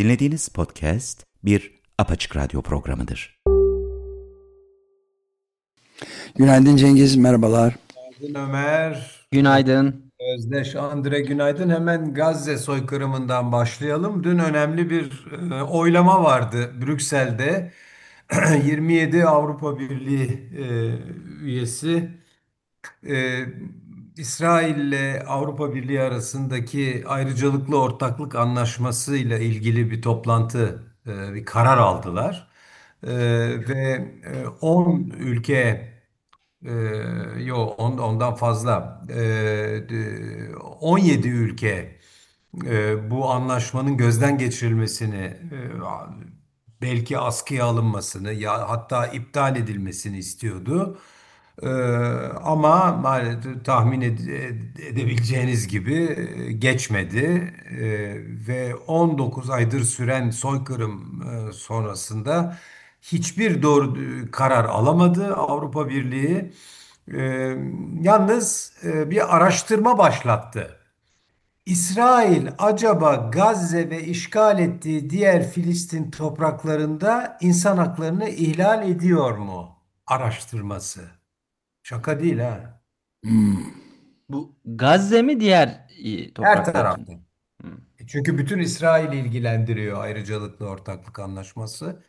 Dinlediğiniz podcast bir apaçık radyo programıdır. Günaydın Cengiz, merhabalar. Günaydın Ömer. Günaydın. Özdeş Andre günaydın. Hemen Gazze soykırımından başlayalım. Dün önemli bir e, oylama vardı Brüksel'de. 27 Avrupa Birliği e, üyesi e, İsrail ile Avrupa Birliği arasındaki ayrıcalıklı ortaklık anlaşması ile ilgili bir toplantı, e, bir karar aldılar. E, ve e, 10 ülke ee, yok on, ondan fazla. Ee, 17 ülke e, bu anlaşmanın gözden geçirilmesini, e, belki askıya alınmasını ya hatta iptal edilmesini istiyordu. Ee, ama maalesef tahmin ede- edebileceğiniz gibi e, geçmedi Ee, ve 19 aydır süren soykırım e, sonrasında hiçbir doğru e, karar alamadı Avrupa Birliği. Ee, yalnız bir araştırma başlattı. İsrail acaba Gazze ve işgal ettiği diğer Filistin topraklarında insan haklarını ihlal ediyor mu? Araştırması. Şaka değil ha. Hmm. Bu Gazze mi diğer e, Her tarafta. Hmm. Çünkü bütün İsrail ilgilendiriyor ayrıcalıklı ortaklık anlaşması.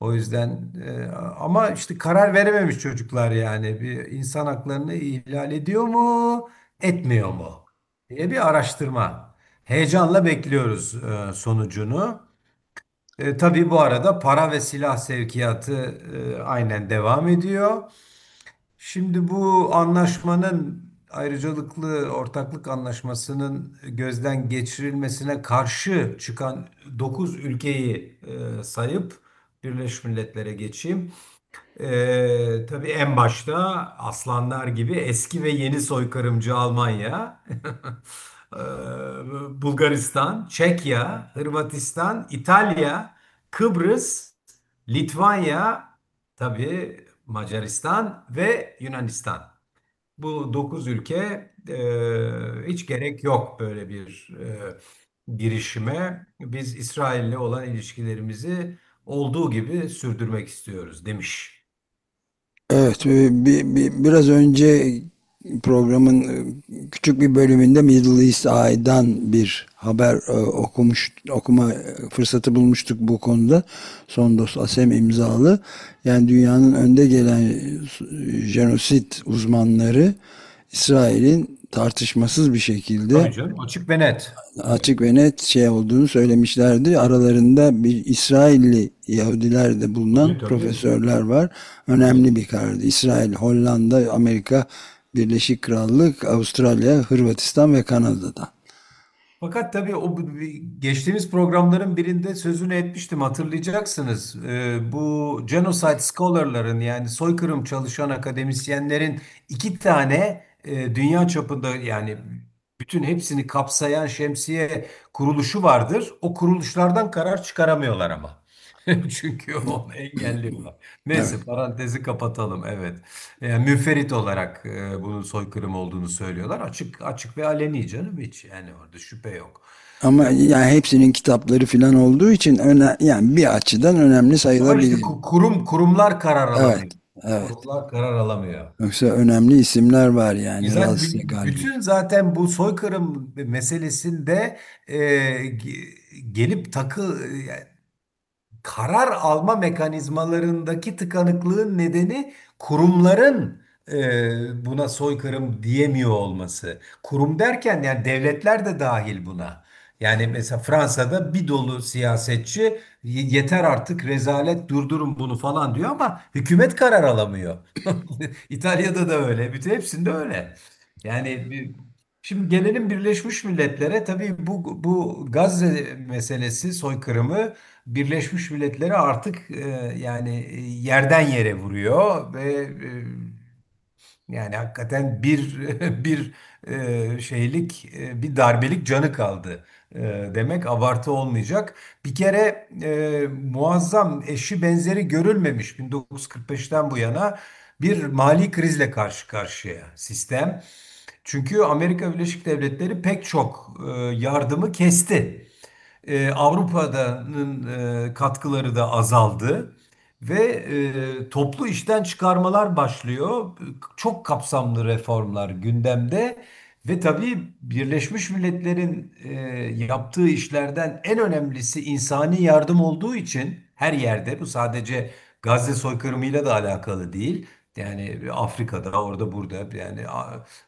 O yüzden e, ama işte karar verememiş çocuklar yani bir insan haklarını ihlal ediyor mu, etmiyor mu diye bir araştırma. Heyecanla bekliyoruz e, sonucunu. E, tabii bu arada para ve silah sevkiyatı e, aynen devam ediyor. Şimdi bu anlaşmanın ayrıcalıklı ortaklık anlaşmasının gözden geçirilmesine karşı çıkan 9 ülkeyi e, sayıp Birleşmiş Milletler'e geçeyim. E, tabii en başta aslanlar gibi eski ve yeni soykırımcı Almanya, e, Bulgaristan, Çekya, Hırvatistan, İtalya, Kıbrıs, Litvanya, tabii Macaristan ve Yunanistan. Bu dokuz ülke e, hiç gerek yok böyle bir e, girişime. Biz İsrail'le olan ilişkilerimizi olduğu gibi sürdürmek istiyoruz demiş. Evet, e, bir, bir- biraz önce programın e, küçük bir bölümünde Middle East Eye'dan bir haber e, okumuş, okuma fırsatı bulmuştuk bu konuda. Sondos Asem imzalı. Yani dünyanın önde gelen e, jenosit uzmanları İsrail'in tartışmasız bir şekilde canım, açık ve net. açık ve net şey olduğunu söylemişlerdi. Aralarında bir İsrailli Yahudiler de bulunan tabii. profesörler var. Önemli bir karardı. İsrail, Hollanda, Amerika, Birleşik Krallık, Avustralya, Hırvatistan ve Kanada'dan. Fakat tabii o geçtiğimiz programların birinde sözünü etmiştim hatırlayacaksınız. Ee, bu genocide scholar'ların yani soykırım çalışan akademisyenlerin iki tane e, dünya çapında yani bütün hepsini kapsayan şemsiye kuruluşu vardır. O kuruluşlardan karar çıkaramıyorlar ama. Çünkü onu engelliyorlar. Neyse Evet. parantezi kapatalım. Evet. Yani müferit olarak e, bunun soykırım olduğunu söylüyorlar. Açık açık ve aleni canım hiç yani orada şüphe yok. Ama yani hepsinin kitapları filan olduğu için öne, yani bir açıdan önemli Ama işte sayılabilir. ku- kurum kurumlar karar alamıyor. Evet, evet. Kurumlar karar alamıyor. Yoksa önemli isimler var yani. Galbi. Bütün zaten bu soykırım meselesinde e, ge- gelip takı yani karar alma mekanizmalarındaki tıkanıklığın nedeni kurumların e, buna soykırım diyemiyor olması. Kurum derken yani devletler de dahil buna. Yani mesela Fransa'da bir dolu siyasetçi "Y- yeter artık rezalet durdurun bunu falan diyor ama hükümet karar alamıyor. İtalya'da da öyle. Bütün hepsinde öyle. Yani şimdi gelelim Birleşmiş Milletler'e. Tabii bu bu Gazze meselesi, soykırımı Birleşmiş Milletler'e artık e, yani e, yerden yere vuruyor ve e, yani hakikaten bir bir e, şeylik bir bir darbelik canı kaldı e, demek abartı olmayacak. Bir kere e, muazzam eşi benzeri görülmemiş 1945'ten bu yana bir mali krizle karşı karşıya sistem. Çünkü Amerika Birleşik Devletleri pek çok e, yardımı kesti. E, Avrupa'nın e, katkıları da azaldı ve e, toplu işten çıkarmalar başlıyor. Çok kapsamlı reformlar gündemde ve tabii Birleşmiş Milletler'in e, yaptığı işlerden en önemlisi insani yardım olduğu için her yerde bu sadece Gazze soykırımıyla da alakalı değil. Yani Afrika'da, orada burada yani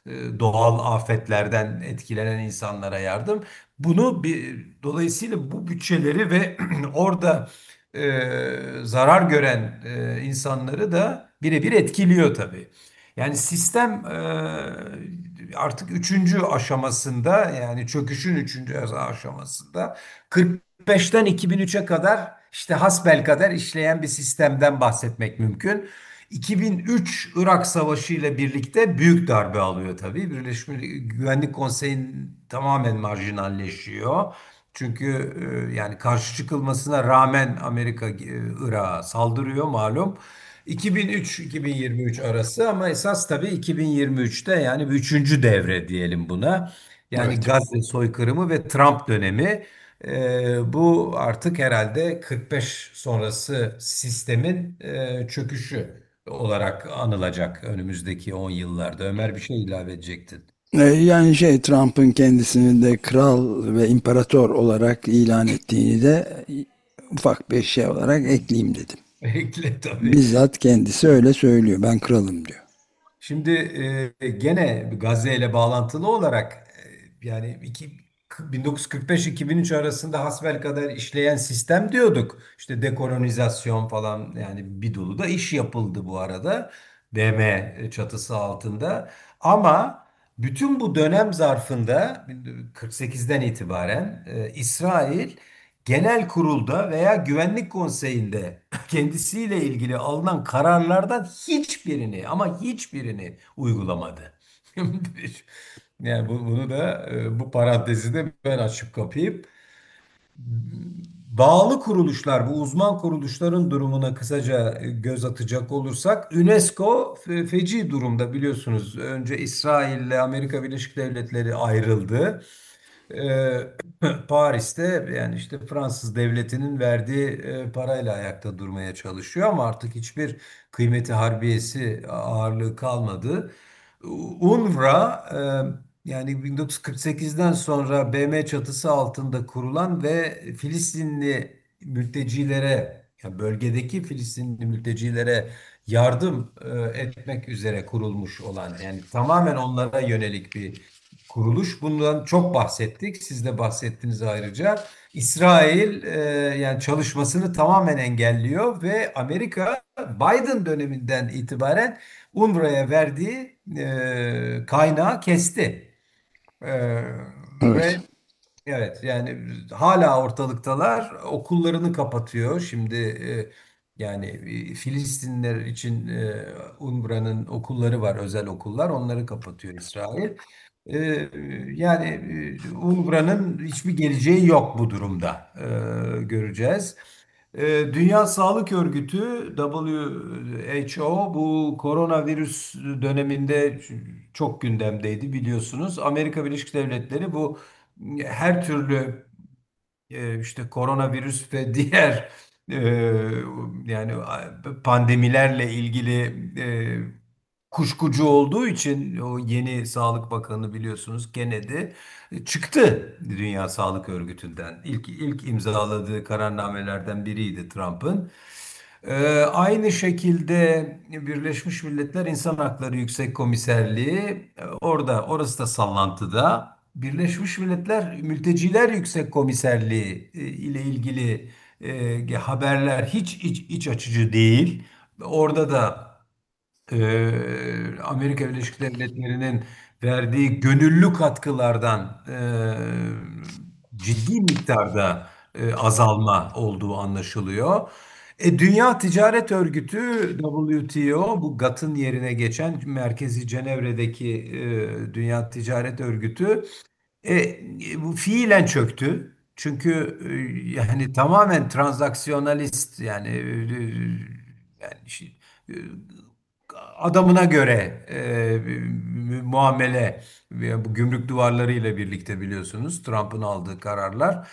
e, doğal afetlerden etkilenen insanlara yardım. Bunu bir dolayısıyla bu bütçeleri ve orada e, zarar gören e, insanları da birebir etkiliyor tabii. Yani sistem e, artık üçüncü aşamasında yani çöküşün üçüncü aşamasında 45'ten 2003'e kadar işte hasbelkader işleyen bir sistemden bahsetmek mümkün. 2003 Irak Savaşı ile birlikte büyük darbe alıyor tabii. Birleşmiş Güvenlik Konseyi tamamen marjinalleşiyor. Çünkü e, yani karşı çıkılmasına rağmen Amerika e, Irak'a saldırıyor malum. 2003-2023 arası ama esas tabii 2023'te yani üçüncü devre diyelim buna. Yani Evet. Gazze soykırımı ve Trump dönemi. E, bu artık herhalde 45 sonrası sistemin e, çöküşü olarak anılacak önümüzdeki 10 yıllarda. Ömer bir şey ilave edecektin. E, Yani şey Trump'ın kendisini de kral ve imparator olarak ilan ettiğini de ufak bir şey olarak ekleyeyim dedim. Ekle tabii. Bizzat kendisi öyle söylüyor. Ben kralım diyor. Şimdi e, gene Gazze ile bağlantılı olarak e, yani iki, 1945-2003 arasında hasbelkader işleyen sistem diyorduk. İşte dekolonizasyon falan yani bir dolu da iş yapıldı bu arada BM çatısı altında. Ama bütün bu dönem zarfında 48'den itibaren e, İsrail Genel Kurulda veya Güvenlik Konseyi'nde kendisiyle ilgili alınan kararlardan hiçbirini ama hiçbirini uygulamadı. Yani bu- bunu da e, bu parantezi de ben açıp kapayım. Bağlı kuruluşlar, bu uzman kuruluşların durumuna kısaca e, göz atacak olursak, UNESCO fe- feci durumda biliyorsunuz. Önce İsrail ile Amerika Birleşik Devletleri ayrıldı. Ee, Paris'te yani işte Fransız devletinin verdiği e, parayla ayakta durmaya çalışıyor ama artık hiçbir kıymeti harbiyesi ağırlığı kalmadı. UNRWA yani 1948'den sonra BM çatısı altında kurulan ve Filistinli mültecilere yani bölgedeki Filistinli mültecilere yardım e, etmek üzere kurulmuş olan yani tamamen onlara yönelik bir kuruluş. Bundan çok bahsettik. Siz de bahsettiniz ayrıca. İsrail e, yani çalışmasını tamamen engelliyor ve Amerika Biden döneminden itibaren UNRWA'ya verdiği e, kaynağı kesti. E, ve Evet. Evet yani hala ortalıktalar okullarını kapatıyor şimdi e, yani e, Filistinliler için e, UNRWA'nın okulları var özel okullar onları kapatıyor İsrail. E, yani e, UNRWA'nın hiçbir geleceği yok bu durumda E, göreceğiz. E, Dünya Sağlık Örgütü WHO bu koronavirüs döneminde çok gündemdeydi biliyorsunuz. Amerika Birleşik Devletleri bu her türlü e, işte koronavirüs ve diğer e, yani pandemilerle ilgili e, kuşkucu olduğu için o yeni Sağlık Bakanı biliyorsunuz Kennedy e, çıktı Dünya Sağlık Örgütü'nden. İlk ilk imzaladığı kararnamelerden biriydi Trump'ın. Ee, aynı şekilde Birleşmiş Milletler İnsan Hakları Yüksek Komiserliği e, orada orası da sallantıda. Birleşmiş Milletler Mülteciler Yüksek Komiserliği e, ile ilgili e, haberler hiç iç, iç açıcı değil. Orada da e, Amerika Birleşik Devletleri'nin verdiği gönüllü katkılardan e, ciddi miktarda e, azalma olduğu anlaşılıyor. E, Dünya Ticaret Örgütü WTO bu GATT'ın yerine geçen merkezi Cenevre'deki e, Dünya Ticaret Örgütü e, e, bu fiilen çöktü. Çünkü e, yani tamamen transaksiyonalist yani e, yani şey, e, adamına göre e, muamele bu gümrük duvarları ile birlikte biliyorsunuz Trump'ın aldığı kararlar.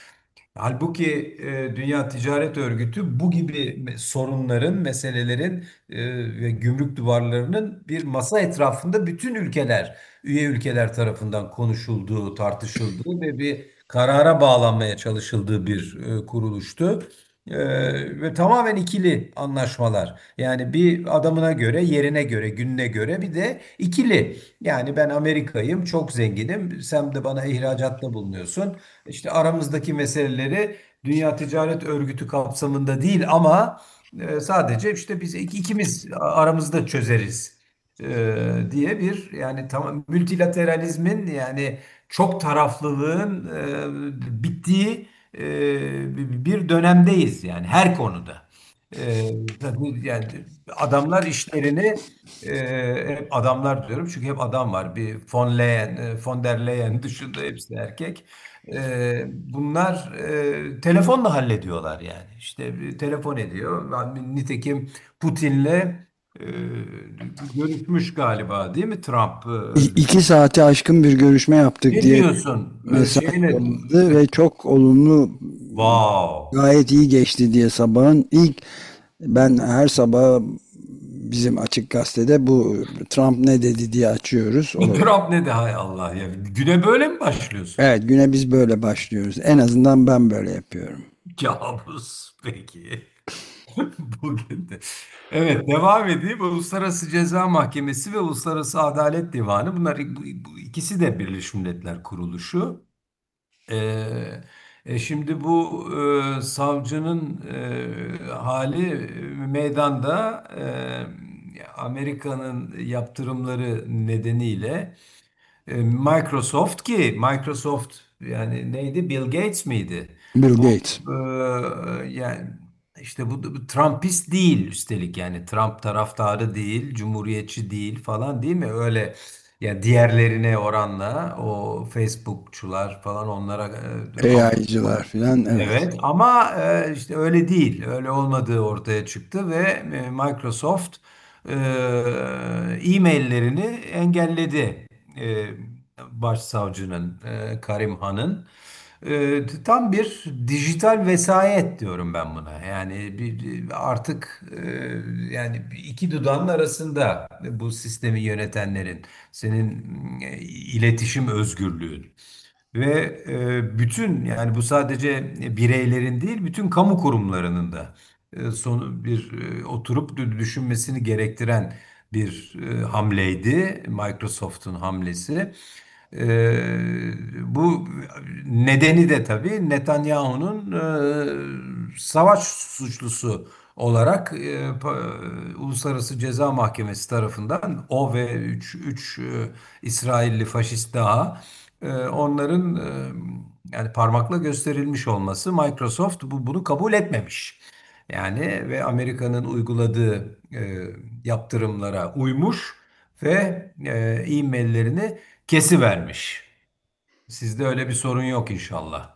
Halbuki e, Dünya Ticaret Örgütü bu gibi sorunların, meselelerin e, ve gümrük duvarlarının bir masa etrafında bütün ülkeler, üye ülkeler tarafından konuşulduğu, tartışıldığı ve bir karara bağlanmaya çalışıldığı bir e, kuruluştu. E, ve tamamen ikili anlaşmalar. Yani bir adamına göre, yerine göre, gününe göre bir de ikili. Yani ben Amerika'yım, çok zenginim, sen de bana ihracatta bulunuyorsun. İşte aramızdaki meseleleri Dünya Ticaret Örgütü kapsamında değil ama e, sadece işte biz ik- ikimiz aramızda çözeriz e, diye bir yani tamam multilateralizmin yani çok taraflılığın e, bittiği e, bir dönemdeyiz yani her konuda. E, yani adamlar işlerini e, adamlar diyorum çünkü hep adam var. Bir von Leyen, e, von der Leyen dışında hepsi erkek. Ee, bunlar e, telefonla hallediyorlar yani. İşte telefon ediyor. Nitekim Putin'le e, görüşmüş galiba değil mi Trump? İ- İki saati aşkın bir görüşme yaptık Ne diye diyorsun? Ee, mesaj Şeyle, ve çok olumlu wow. gayet iyi geçti diye sabahın ilk ben her sabah bizim Açık Gazete'de bu Trump ne dedi diye açıyoruz. O- Trump ne de hay Allah ya. Güne böyle mi başlıyorsun? Evet güne biz böyle başlıyoruz. En azından ben böyle yapıyorum. Kabus peki. Bugün de. Evet devam edeyim. Uluslararası Ceza Mahkemesi ve Uluslararası Adalet Divanı bunlar bu, ikisi de Birleşmiş Milletler Kuruluşu. Ee, e, şimdi bu e, savcının e, hali e, meydanda e, Amerika'nın yaptırımları nedeniyle e, Microsoft ki Microsoft yani neydi Bill Gates miydi? Bill Gates. e, yani işte bu, bu Trumpist değil üstelik yani Trump taraftarı değil, cumhuriyetçi değil falan değil mi? Öyle ya diğerlerine oranla o Facebookçular falan onlara e, AI'cılar filan evet. Evet ama e, işte öyle değil. Öyle olmadığı ortaya çıktı ve e, Microsoft e, e-maillerini engelledi e, başsavcının e, Karim Han'ın. E, tam bir dijital vesayet diyorum ben buna. Yani bir, bir- artık e, yani iki dudağın arasında bu sistemi yönetenlerin senin e, iletişim özgürlüğün. Ve e, bütün yani bu sadece bireylerin değil bütün kamu kurumlarının da e, sonu bir e, oturup dü- düşünmesini gerektiren bir e, hamleydi Microsoft'un hamlesi. E, bu nedeni de tabii Netanyahu'nun e, savaş suçlusu olarak e, pa- Uluslararası Ceza Mahkemesi tarafından o ve 3 3 İsrailli faşist daha e, onların e, yani parmakla gösterilmiş olması Microsoft bu, bunu kabul etmemiş. Yani ve Amerika'nın uyguladığı e, yaptırımlara uymuş ve e, e-maillerini kesivermiş. Sizde öyle bir sorun yok inşallah.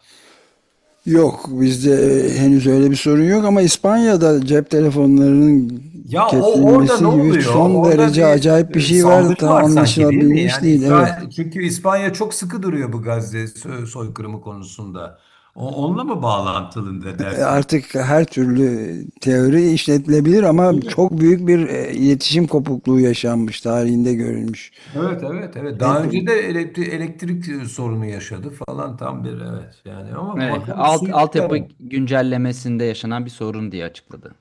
Yok bizde e, henüz öyle bir sorun yok ama İspanya'da cep telefonlarının Ya o kesilmesi ne gibi oluyor? son Orada derece bir acayip bir e, şey var. saldırı Tam var sanki değil anlaşılabilmiş Yani değil. Evet. Çünkü İspanya çok sıkı duruyor bu Gazze soykırımı konusunda. O, onunla mı bağlantılı da E, dersin? Artık her türlü teori işletilebilir ama çok büyük bir e, iletişim kopukluğu yaşanmış tarihinde görülmüş. Evet evet evet. Daha önce de elektrik, elektrik sorunu yaşadı falan tam bir evet yani ama Evet, bakalım alt, altyapı güncellemesinde yaşanan bir sorun diye açıkladı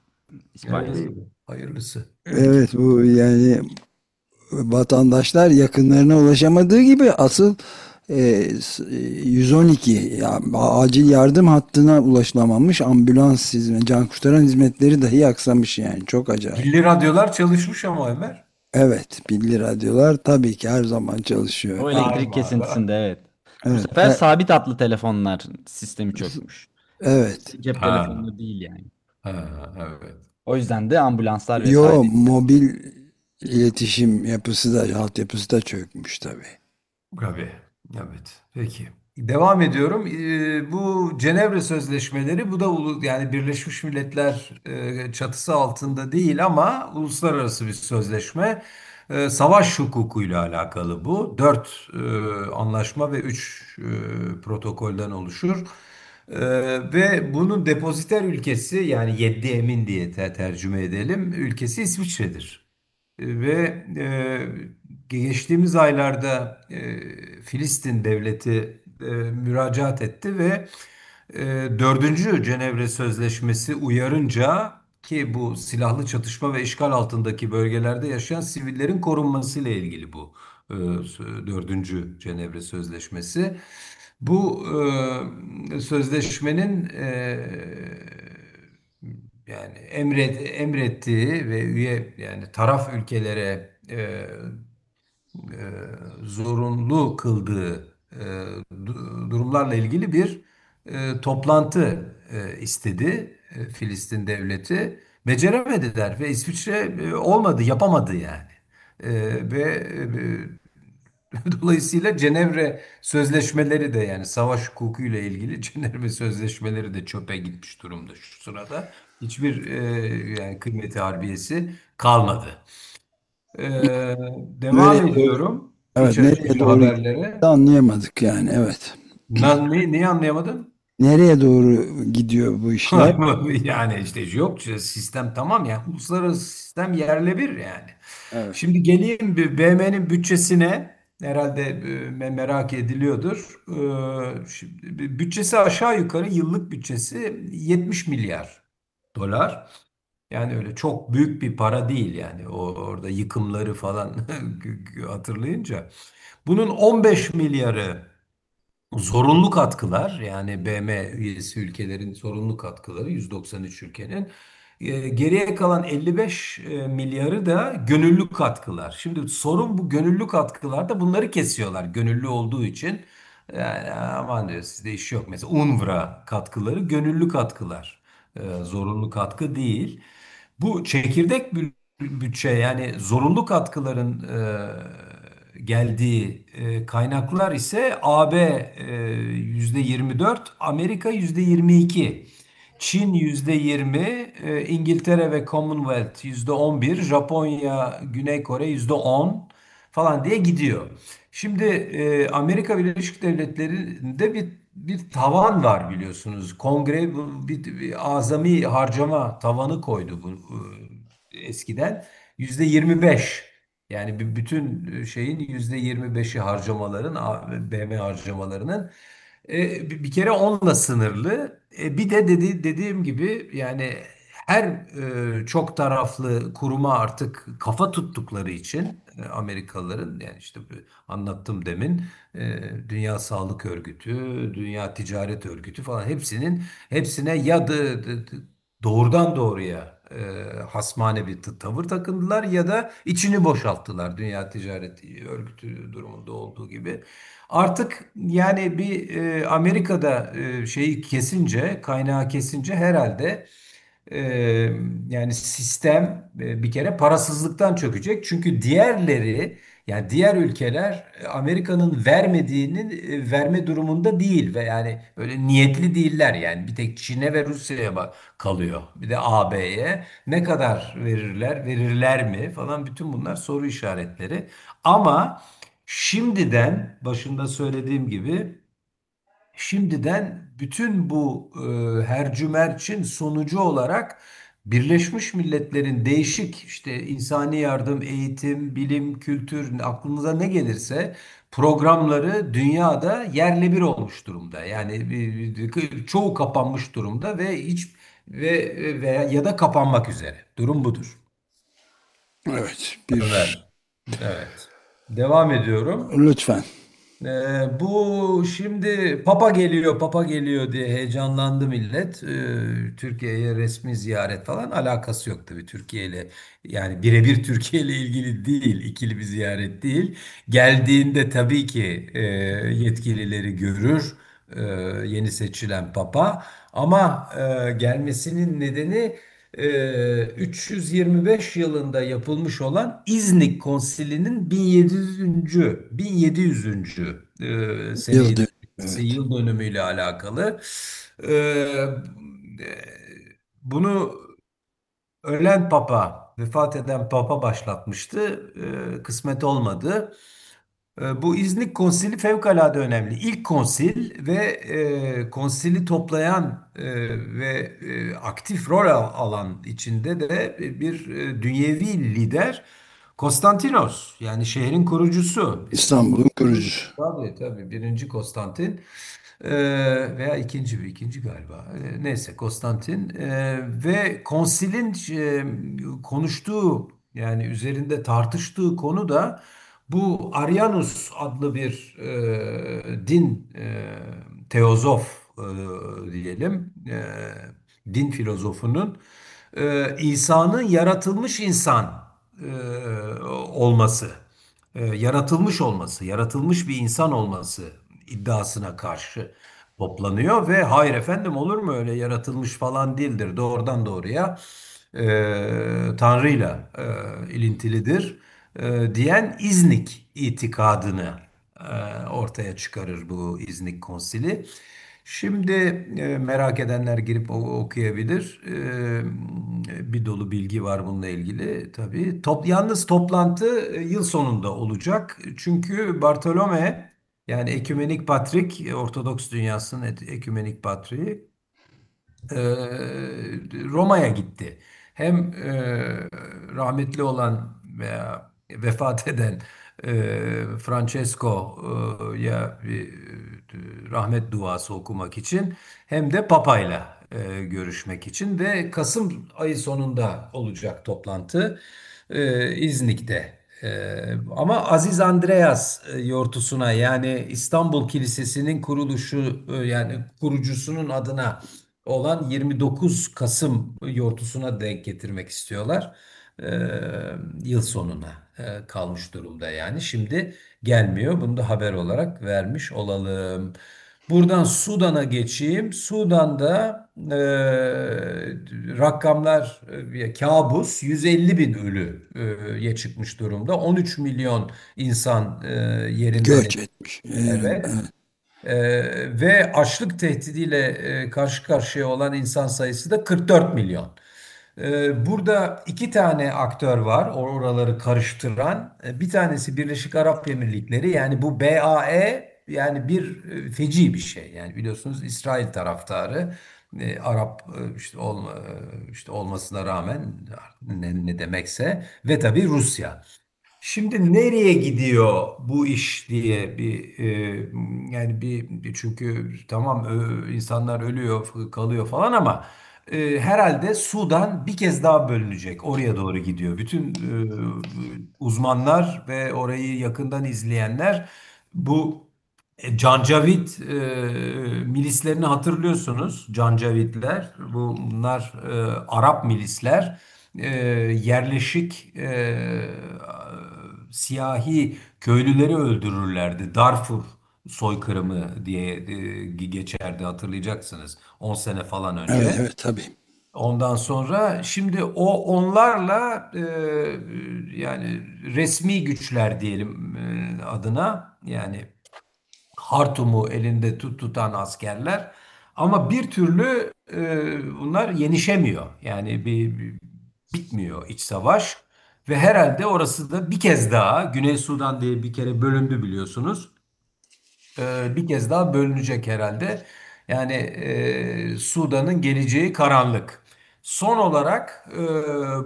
İspanya. Hayırlısı. Hayırlısı. Evet bu yani vatandaşlar yakınlarına ulaşamadığı gibi asıl 112 ya, acil yardım hattına ulaşılamamış ambulans hizmet, can kurtaran hizmetleri dahi aksamış yani çok acayip. Pilli radyolar çalışmış ama Ömer. Evet pilli radyolar tabii ki her zaman çalışıyor. O elektrik kesintisinde evet. Bu Evet, sefer e- sabit hatlı telefonlar sistemi çökmüş. evet. Cep Ha. telefonları değil yani. Ha, evet. O yüzden de ambulanslar vesaire. Yo mobil iletişim yapısı da altyapısı da çökmüş tabii. Tabii. Evet. Peki. Devam ediyorum. Ee, bu Cenevre Sözleşmeleri bu da yani Birleşmiş Milletler e, çatısı altında değil ama uluslararası bir sözleşme. Ee, savaş hukukuyla alakalı bu. Dört e, anlaşma ve üç e, protokolden oluşur. Ee, ve bunun depoziter ülkesi yani yeddi emin diye te- tercüme edelim ülkesi İsviçre'dir. Ee, Ve geçtiğimiz aylarda e, Filistin devleti e, müracaat etti ve e, dördüncü Cenevre Sözleşmesi uyarınca ki bu silahlı çatışma ve işgal altındaki bölgelerde yaşayan sivillerin korunmasıyla ilgili bu e, dördüncü Cenevre Sözleşmesi. Bu e, sözleşmenin e, yani emret, emrettiği ve üye yani taraf ülkelere e, e, zorunlu kıldığı e, du- durumlarla ilgili bir e, toplantı istedi Filistin devleti. Beceremediler ve İsviçre olmadı, yapamadı yani. Ve dolayısıyla Cenevre sözleşmeleri de yani savaş hukukuyla ilgili Cenevre sözleşmeleri de çöpe gitmiş durumda şu sırada. Hiçbir e, yani kıymeti harbiyesi kalmadı. Ee, devam Nereye, ediyorum. evet nereye doğru haberlere. anlayamadık yani evet. Na- ne, neyi anlayamadın? Nereye doğru gidiyor bu işler? Yani işte yok sistem tamam ya uluslararası sistem yerle bir yani. Evet. Şimdi geleyim bir BM'nin bütçesine herhalde e, me- merak ediliyordur. Ee, şimdi bütçesi aşağı yukarı yıllık bütçesi 70 milyar dolar. Yani öyle çok büyük bir para değil yani o orada yıkımları falan hatırlayınca. Bunun 15 milyarı Zorunlu katkılar yani BM üyesi ülkelerin zorunlu katkıları 193 ülkenin. E, Geriye kalan 55 e, milyarı da gönüllü katkılar. Şimdi sorun bu gönüllü katkılarda bunları kesiyorlar gönüllü olduğu için. Yani aman diyor sizde iş yok. Mesela UNRWA katkıları gönüllü katkılar. E, zorunlu katkı değil. Bu çekirdek bü- bütçe yani zorunlu katkıların e, geldiği e, kaynaklar ise AB e, %24, Amerika %22, Çin %20, e, İngiltere ve Commonwealth %11, Japonya, Güney Kore %10 falan diye gidiyor. Şimdi e, Amerika Birleşik Devletleri'nde bir bir tavan var biliyorsunuz. Kongre bir, bir azami harcama tavanı koydu bu e, eskiden. Yüzde 25. Yani bütün şeyin yüzde 25'i harcamaların, BM harcamalarının e, bir bir kere onunla sınırlı. E, bir de dedi, dediğim gibi yani her e, çok taraflı kuruma artık kafa tuttukları için e, Amerikalıların yani işte bu anlattım demin e, Dünya Sağlık Örgütü, Dünya Ticaret Örgütü falan hepsinin hepsine ya da da- da- doğrudan doğruya hasmane bir tavır takındılar ya da içini boşalttılar Dünya Ticaret Örgütü durumunda olduğu gibi. Artık yani bir e, Amerika'da şeyi kesince, kaynağı kesince herhalde yani sistem e, bir kere parasızlıktan çökecek. Çünkü diğerleri yani diğer ülkeler e, Amerika'nın vermediğinin e, verme durumunda değil ve yani öyle niyetli değiller yani bir tek Çin'e ve Rusya'ya kalıyor. Bir de AB'ye ne kadar verirler, verirler mi falan bütün bunlar soru işaretleri. Ama şimdiden başında söylediğim gibi Şimdiden bütün bu e, hercümerçin sonucu olarak Birleşmiş Milletler'in değişik işte insani yardım, eğitim, bilim, kültür aklınıza ne gelirse programları dünyada yerle bir olmuş durumda. Yani bir- bir- çoğu kapanmış durumda ve hiç ve veya ya da kapanmak üzere. Durum budur. Evet bir Evet. Evet. Devam ediyorum. lütfen. Ee, bu şimdi Papa geliyor, Papa geliyor diye heyecanlandı millet. Ee, Türkiye'ye resmi ziyaret falan alakası yok tabii Türkiye ile. Yani birebir Türkiye ile ilgili değil, ikili bir ziyaret değil. Geldiğinde tabii ki e, yetkilileri görür e, yeni seçilen Papa. Ama e, gelmesinin nedeni e, 325 yılında yapılmış olan İznik Konsili'nin 1700. 1700. e, Yıl dönümü, yıl dönümüyle alakalı. E, e, bunu ölen Papa, vefat eden Papa başlatmıştı. E, kısmet olmadı. E, Bu İznik Konsili fevkalade önemli. İlk konsil ve e, konsili toplayan e, ve e, aktif rol al- alan içinde de bir e, dünyevi lider Konstantinos yani şehrin kurucusu. İstanbul'un kurucusu. Tabii tabii birinci Konstantin e, veya ikinci bir ikinci galiba. E, neyse Konstantin e, ve konsilin e, konuştuğu yani üzerinde tartıştığı konu da bu Arianus adlı bir e, din e, teozof e, diyelim e, din filozofunun e, İsa'nın yaratılmış insan e, olması e, yaratılmış olması, yaratılmış bir insan olması iddiasına karşı toplanıyor ve hayır efendim olur mu öyle yaratılmış falan değildir. Doğrudan doğruya e, Tanrı'yla e, ilintilidir e, diyen İznik itikadını e, ortaya çıkarır bu İznik Konsili. Şimdi e, merak edenler girip okuyabilir. Bir dolu bilgi var bununla ilgili tabii. Top, yalnız toplantı yıl sonunda olacak. Çünkü Bartolome yani Ekümenik Patrik, Ortodoks dünyasının Ekümenik Patriği Roma'ya gitti. Hem rahmetli olan veya vefat eden e, Francesco'ya bir e, rahmet duası okumak için hem de Papa'yla e, görüşmek için ve Kasım ayı sonunda olacak toplantı e, İznik'te. E, ama Aziz Andreas e, yortusuna yani İstanbul Kilisesi'nin kuruluşu e, yani kurucusunun adına olan 29 Kasım yortusuna denk getirmek istiyorlar. Ee, yıl sonuna e, kalmış durumda yani. Şimdi gelmiyor. Bunu da haber olarak vermiş olalım. Buradan Sudan'a geçeyim. Sudan'da e, rakamlar e, kabus 150 bin ölüye çıkmış durumda. 13 milyon insan e, yerinden Göç etmiş. Evet. Ee, ve açlık tehdidiyle e, karşı karşıya olan insan sayısı da 44 milyon. Ee, burada iki tane aktör var oraları karıştıran. Ee, Bir tanesi Birleşik Arap Emirlikleri yani bu BAE yani bir e, feci bir şey. Yani biliyorsunuz İsrail taraftarı e, Arap e, işte olma e, işte olmasına rağmen ne, ne demekse ve tabii Rusya. Şimdi nereye gidiyor bu iş diye bir e, yani bir çünkü tamam insanlar ölüyor kalıyor falan ama e, herhalde Sudan bir kez daha bölünecek oraya doğru gidiyor. Bütün e, uzmanlar ve orayı yakından izleyenler bu e, Cancavit e, milislerini hatırlıyorsunuz. Cancavitler bu bunlar e, Arap milisler e, yerleşik e, siyahi köylüleri öldürürlerdi. Darfur soykırımı diye e, geçerdi hatırlayacaksınız 10 sene falan önce. Evet evet tabii. Ondan sonra şimdi o onlarla e, yani resmi güçler diyelim e, adına yani Hartum'u elinde tut, tutan askerler ama bir türlü e, bunlar yenişemiyor. Yani bir, bir- bitmiyor iç savaş ve herhalde orası da bir kez daha Güney Sudan diye bir kere bölündü biliyorsunuz. E, bir kez daha bölünecek herhalde. Yani e, Sudan'ın geleceği karanlık. Son olarak e,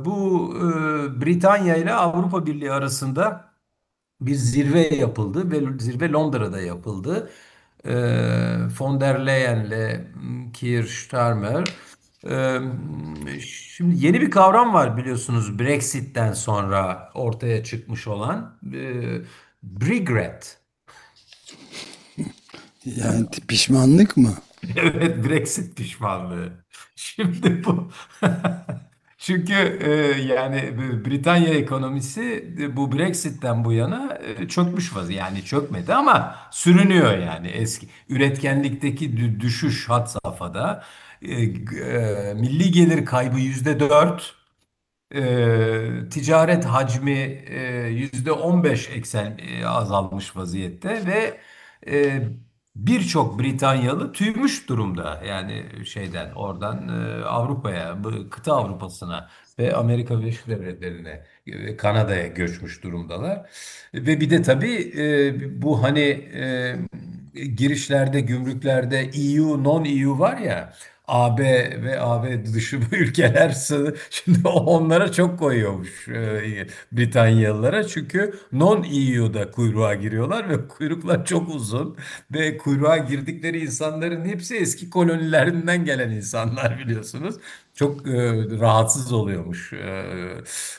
bu e, Britanya ile Avrupa Birliği arasında bir zirve yapıldı ve zirve Londra'da yapıldı. Ee, von der Leyen'le Keir Starmer. Ee, şimdi yeni bir kavram var biliyorsunuz Brexit'ten sonra ortaya çıkmış olan ee, regret. Yani pişmanlık mı? Evet Brexit pişmanlığı. Şimdi bu çünkü e, yani Britanya ekonomisi e, bu Brexit'ten bu yana e, çökmüş vaziyette. Yani çökmedi ama sürünüyor yani eski üretkenlikteki dü- düşüş had safhada. E, e, milli gelir kaybı yüzde dört. E, ticaret hacmi e, yüzde on beş eksen e, azalmış vaziyette ve e, birçok Britanyalı tüymüş durumda. Yani şeyden oradan e, Avrupa'ya, kıta Avrupa'sına ve Amerika Birleşik Devletleri'ne, e, Kanada'ya göçmüş durumdalar. Ve bir de tabii e, bu hani girişlerde, gümrüklerde EU, non-EU var ya. AB ve AB dışı ülkeler şimdi onlara çok koyuyormuş e, Britanyalılara çünkü non-EU'da kuyruğa giriyorlar ve kuyruklar çok uzun ve kuyruğa girdikleri insanların hepsi eski kolonilerinden gelen insanlar biliyorsunuz. Çok e, rahatsız oluyormuş e,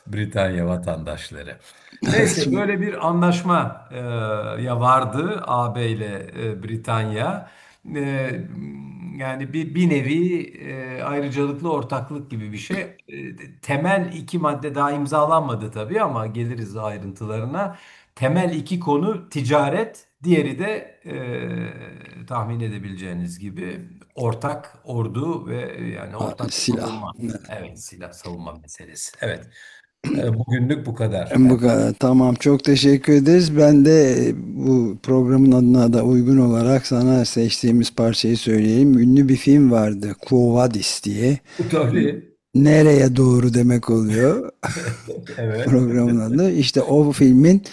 Britanya vatandaşları. Neyse böyle bir anlaşma e, ya vardı AB ile e, Britanya. E, yani bir, bir nevi e, ayrıcalıklı ortaklık gibi bir şey. E, temel iki madde daha imzalanmadı tabii ama geliriz ayrıntılarına. Temel iki konu ticaret, diğeri de e, tahmin edebileceğiniz gibi ortak ordu ve yani ortak silah. savunma. Evet, silah savunma meselesi. Evet. E, bugünlük bu kadar. Bu kadar. Tamam çok teşekkür ederiz. Ben de e, bu programın adına da uygun olarak sana seçtiğimiz parçayı söyleyeyim. Ünlü bir film vardı. Quo Vadis diye. Tabii. Nereye doğru demek oluyor Evet. programın adı. İşte o filmin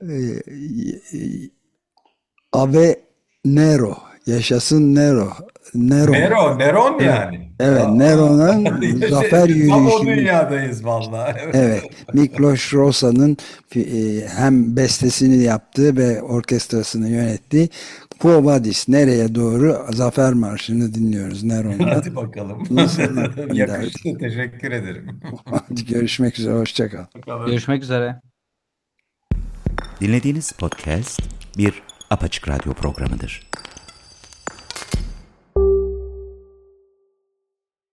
e, e, Ave Nero. Yaşasın Nero. Neron. Nero, Neron yani. Evet, Neron'un zafer Tam o yürüyüşü. dünyadayız vallahi. Evet. Evet, Miklos Rosa'nın e, hem bestesini yaptığı ve orkestrasını yönettiği Quo Vadis nereye doğru Zafer Marşı'nı dinliyoruz Neron'dan. Hadi bakalım. Nasıl? Yakıştı. Teşekkür ederim. Hadi görüşmek üzere, hoşça kal. Bakalım. Görüşmek üzere. Dinlediğiniz podcast bir apaçık radyo programıdır.